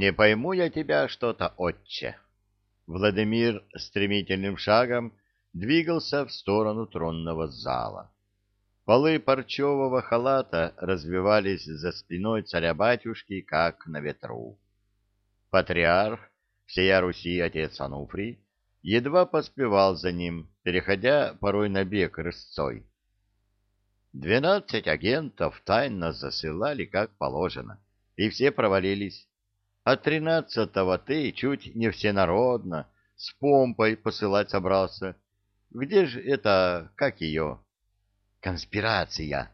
Не пойму я тебя что-то, отче. Владимир стремительным шагом двигался в сторону тронного зала. Полы парчевого халата развивались за спиной царя-батюшки, как на ветру. Патриарх всея Руси отец Ануфрий едва поспевал за ним, переходя порой на бег рысцой. Двенадцать агентов тайно засылали, как положено, и все провалились. А тринадцатого ты чуть не всенародно с помпой посылать собрался. Где же это, как ее? Конспирация,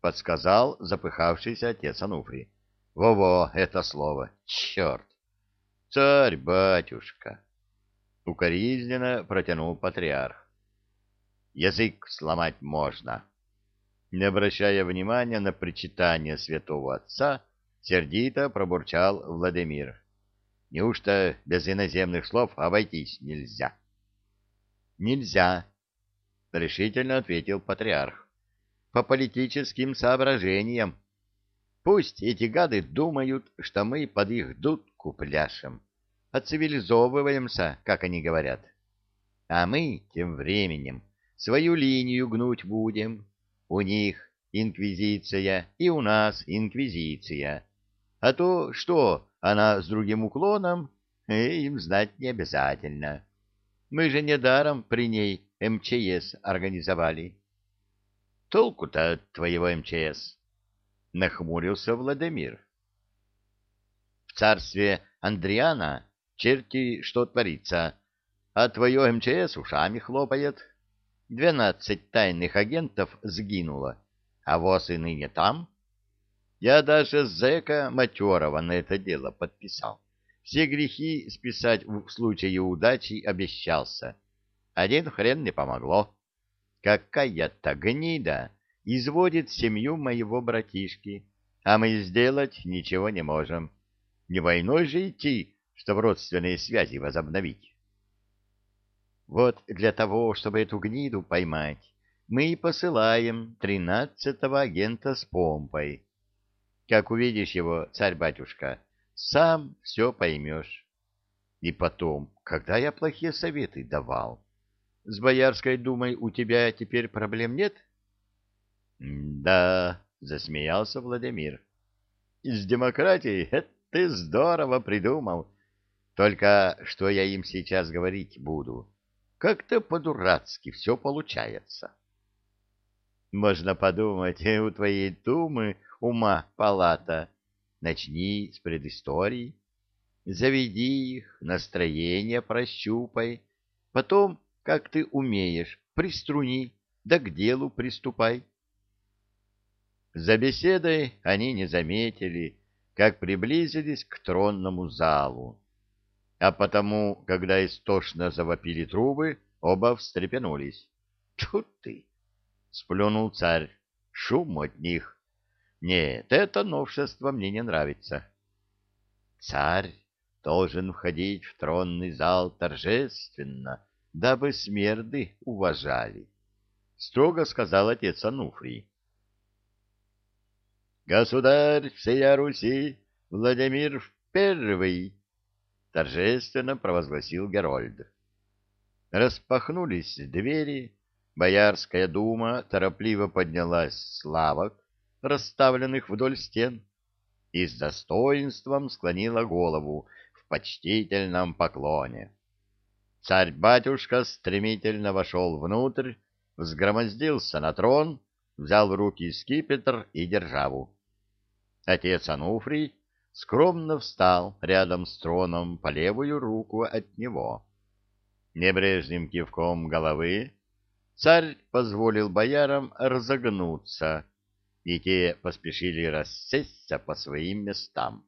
подсказал запыхавшийся отец Ануфрий. Во-во, это слово, черт! Царь-батюшка! Укоризненно протянул патриарх. Язык сломать можно. Не обращая внимания на причитание святого отца, сердито пробурчал Владимир. Неужто без иноземных слов обойтись нельзя? Нельзя, решительно ответил патриарх. По политическим соображениям. Пусть эти гады думают, что мы под их дудку пляшем, оцивилизовываемся, как они говорят. А мы тем временем свою линию гнуть будем. У них инквизиция и у нас инквизиция. А то что, она с другим уклоном, им знать не обязательно. Мы же недаром при ней МЧС организовали. Толку-то от твоего МЧС? Нахмурился Владимир. В царстве Андриана черти что творится, а твое МЧС ушами хлопает. Двенадцать тайных агентов сгинуло, а воз и ныне там. Я даже зэка матерого на это дело подписал. Все грехи списать в случае удачи обещался. Один хрен не помогло. Какая-то гнида изводит семью моего братишки, а мы сделать ничего не можем. Не войной же идти, чтобы родственные связи возобновить. Вот для того, чтобы эту гниду поймать, мы и посылаем тринадцатого агента с помпой. Как увидишь его, царь-батюшка, сам все поймешь. И потом, когда я плохие советы давал? С Боярской думой у тебя теперь проблем нет? — Да, — засмеялся Владимир. — Из демократии это ты здорово придумал. Только что я им сейчас говорить буду? Как-то по-дурацки все получается. Можно подумать, у твоей думы ума палата. Начни с предыстории. Заведи их, настроение прощупай. Потом, как ты умеешь, приструни, да к делу приступай. За беседой они не заметили, как приблизились к тронному залу. А потому, когда истошно завопили трубы, оба встрепенулись. — Тут ты! — сплюнул царь. — Шум от них. Нет, это новшество мне не нравится. Царь должен входить в тронный зал торжественно, дабы смерды уважали, — строго сказал отец Ануфрий. Государь всея Руси Владимир Первый, — торжественно провозгласил Герольд. Распахнулись двери, Боярская дума торопливо поднялась с лавок, расставленных вдоль стен, и с достоинством склонила голову в почтительном поклоне. Царь-батюшка стремительно вошел внутрь, взгромоздился на трон, взял в руки скипетр и державу. Отец Ануфрий скромно встал рядом с троном по левую руку от него. Небрежным кивком головы царь позволил боярам разогнуться, и те поспешили рассесться по своим местам.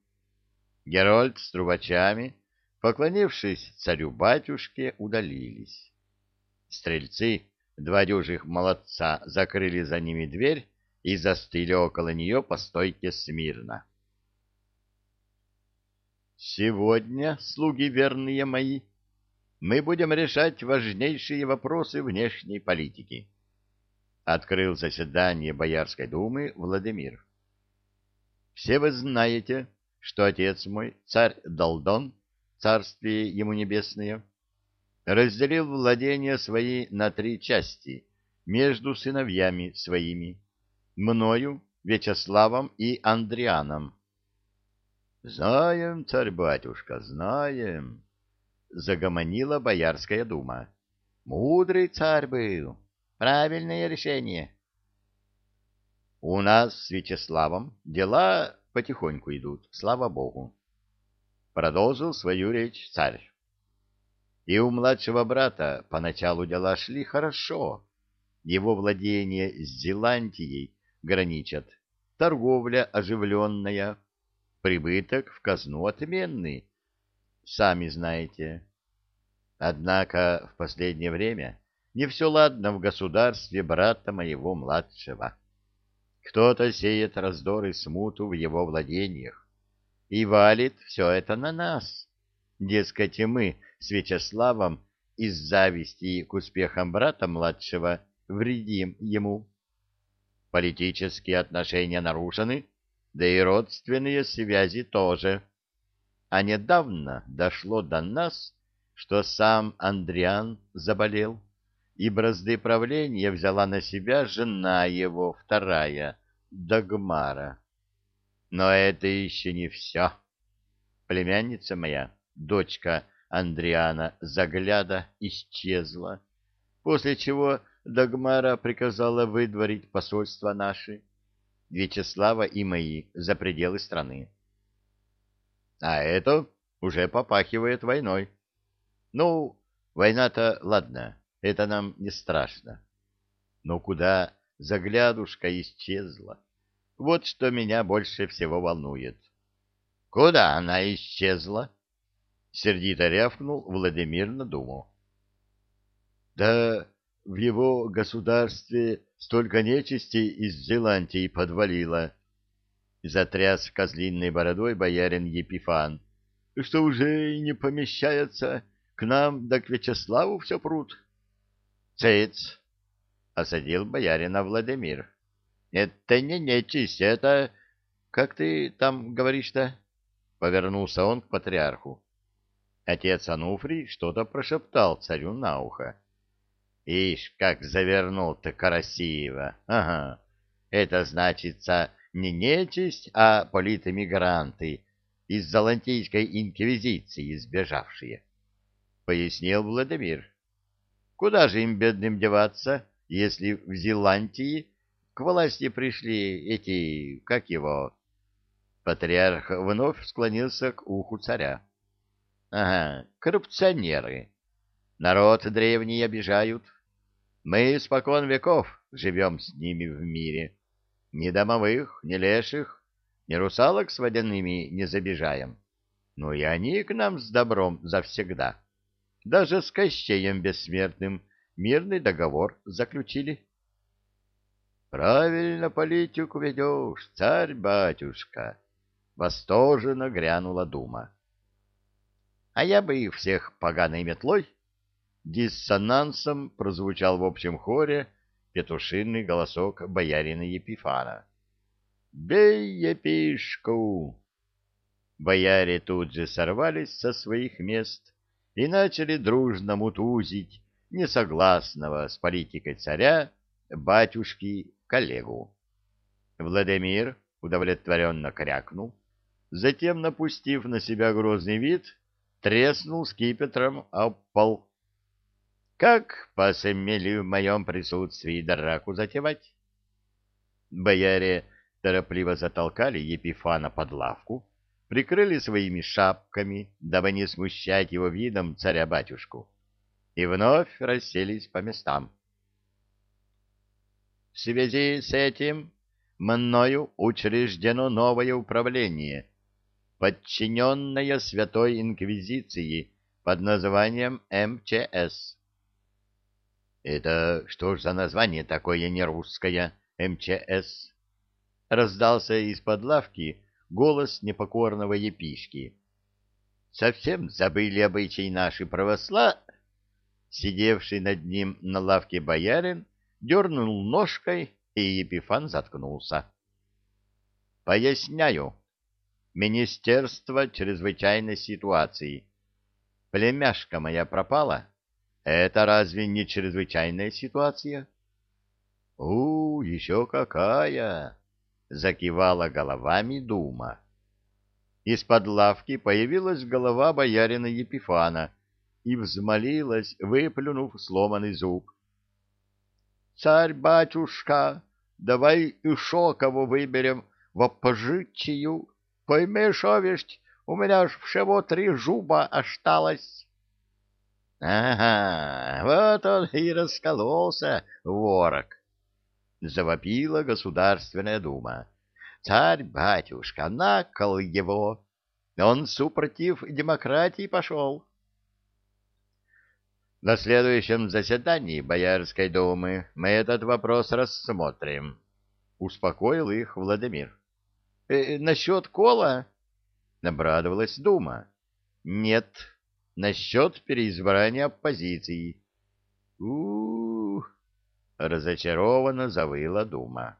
Герольд с трубачами, поклонившись царю-батюшке, удалились. Стрельцы, два дюжих молодца, закрыли за ними дверь и застыли около нее по стойке смирно. «Сегодня, слуги верные мои, мы будем решать важнейшие вопросы внешней политики», открыл заседание Боярской думы Владимир. Все вы знаете, что отец мой, царь Далдон, царствие ему небесное, разделил владения свои на три части между сыновьями своими, мною, Вячеславом и Андрианом. «Знаем, царь-батюшка, знаем», — загомонила Боярская дума. «Мудрый царь был, правильное решение». «У нас с Вячеславом дела потихоньку идут, слава богу», — продолжил свою речь царь. И у младшего брата поначалу дела шли хорошо. Его владение с Зеландией граничат. Торговля оживленная, прибыток в казну отменный. Сами знаете. Однако в последнее время не все ладно в государстве брата моего младшего. Кто-то сеет раздор и смуту в его владениях и валит все это на нас. Дескать, мы с Вячеславом из зависти к успехам брата младшего вредим ему. Политические отношения нарушены, да и родственные связи тоже. А недавно дошло до нас, что сам Андриан заболел, и бразды правления взяла на себя жена его, вторая, Дагмара. Но это еще не все. Племянница моя, дочка Андриана Загляда, исчезла, после чего Дагмара приказала выдворить посольство наши, Вячеслава и мои, за пределы страны. А это уже попахивает войной. Ну, война-то, ладно, это нам не страшно. Но куда заглядушка исчезла? Вот что меня больше всего волнует. Куда она исчезла? Сердито рявкнул Владимир на думу. Да в его государстве столько нечисти из Зеландии подвалило. Затряс козлиной бородой боярин Епифан, что уже и не помещается к нам, да к Вячеславу все прут. Цец! — осадил боярина Владимир. — Это не нечисть, это... Как ты там говоришь-то? — повернулся он к патриарху. Отец Ануфрий что-то прошептал царю на ухо. Ишь, как завернул-то красиво. Ага, это значится не нечисть, а политэмигранты из Золотийской инквизиции сбежавшие, — пояснил Владимир. Куда же им, бедным, деваться, если в Зеландии к власти пришли эти, как его... Патриарх вновь склонился к уху царя. — Ага, коррупционеры. Народ древний обижают. Мы спокон веков живем с ними в мире. Ни домовых, ни леших, ни русалок с водяными не забежаем. Но и они к нам с добром завсегда. Даже с Кощеем Бессмертным мирный договор заключили. Правильно политику ведешь, царь-батюшка. Восторженно грянула дума. А я бы их всех поганой метлой. Диссонансом прозвучал в общем хоре петушиный голосок боярина Епифана. «Бей епишку!» Бояре тут же сорвались со своих мест и начали дружно мутузить несогласного с политикой царя батюшки коллегу. Владимир удовлетворенно крякнул, затем, напустив на себя грозный вид, треснул скипетром об пол. «Как посмели в моем присутствии драку затевать?» Бояре торопливо затолкали Епифана под лавку, прикрыли своими шапками, дабы не смущать его видом царя-батюшку, и вновь расселись по местам. В связи с этим мною учреждено новое управление, подчиненное Святой Инквизиции под названием МЧС. «Это что ж за название такое нерусское, МЧС?» Раздался из-под лавки голос непокорного епишки. «Совсем забыли обычаи наши правосла...» Сидевший над ним на лавке боярин дернул ножкой, и Епифан заткнулся. «Поясняю. Министерство чрезвычайной ситуации. Племяшка моя пропала. Это разве не чрезвычайная ситуация? — У, еще какая! — закивала головами Дума. Из-под лавки появилась голова боярина Епифана и взмолилась, выплюнув сломанный зуб. — Царь-батюшка, давай еще кого выберем в опожитчию. Пойми, шовесть, у меня ж всего три жуба осталось. — Ага, вот он и раскололся, ворог, — завопила Государственная Дума. — Царь-батюшка, накол его! Он супротив демократии пошел. На следующем заседании Боярской думы мы этот вопрос рассмотрим, — успокоил их Владимир. «Э, — Насчет кола? — обрадовалась Дума. — Нет, насчет переизбрания оппозиции. у, -у, разочарованно завыла Дума.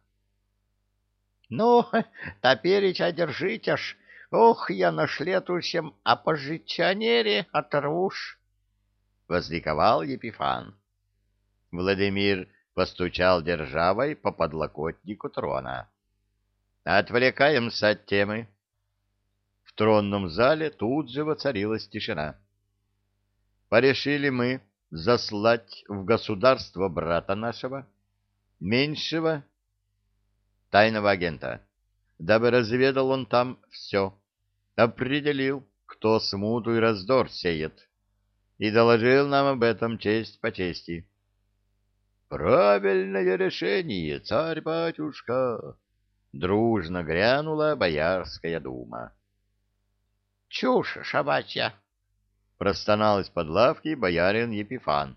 — Ну, одержите ж. Ох, я на шлетущем оппозиционере оторвуш возликовал Епифан. Владимир постучал державой по подлокотнику трона. «Отвлекаемся от темы». В тронном зале тут же воцарилась тишина. «Порешили мы заслать в государство брата нашего, меньшего тайного агента, дабы разведал он там все, определил, кто смуту и раздор сеет» и доложил нам об этом честь по чести. «Правильное решение, царь-батюшка!» Дружно грянула Боярская дума. «Чушь шабачья!» Простонал из-под лавки боярин Епифан,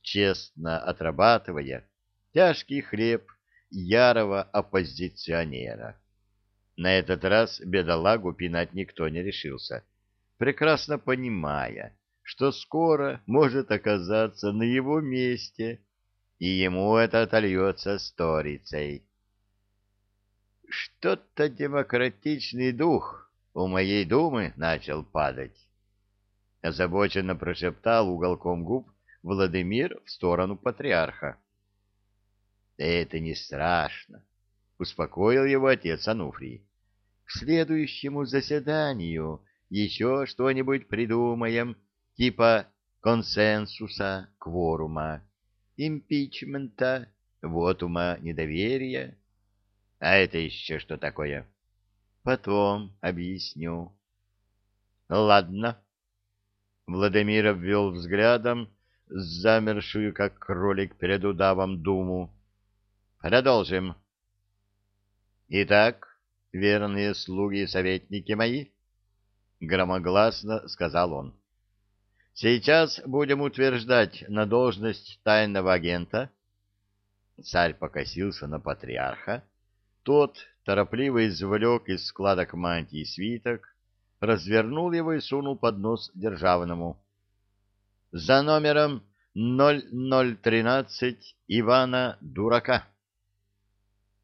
честно отрабатывая тяжкий хлеб ярого оппозиционера. На этот раз бедолагу пинать никто не решился, прекрасно понимая, что скоро может оказаться на его месте, и ему это отольется сторицей. Что-то демократичный дух у моей думы начал падать. Озабоченно прошептал уголком губ Владимир в сторону патриарха. «Это не страшно», — успокоил его отец Ануфрий. «К следующему заседанию еще что-нибудь придумаем типа консенсуса, кворума, импичмента, вотума недоверия. А это еще что такое? Потом объясню. Ладно. Владимир обвел взглядом замершую, как кролик перед удавом, думу. Продолжим. Итак, верные слуги и советники мои, громогласно сказал он. Сейчас будем утверждать на должность тайного агента. Царь покосился на патриарха. Тот торопливо извлек из складок мантии свиток, развернул его и сунул под нос державному. За номером 0013 Ивана Дурака.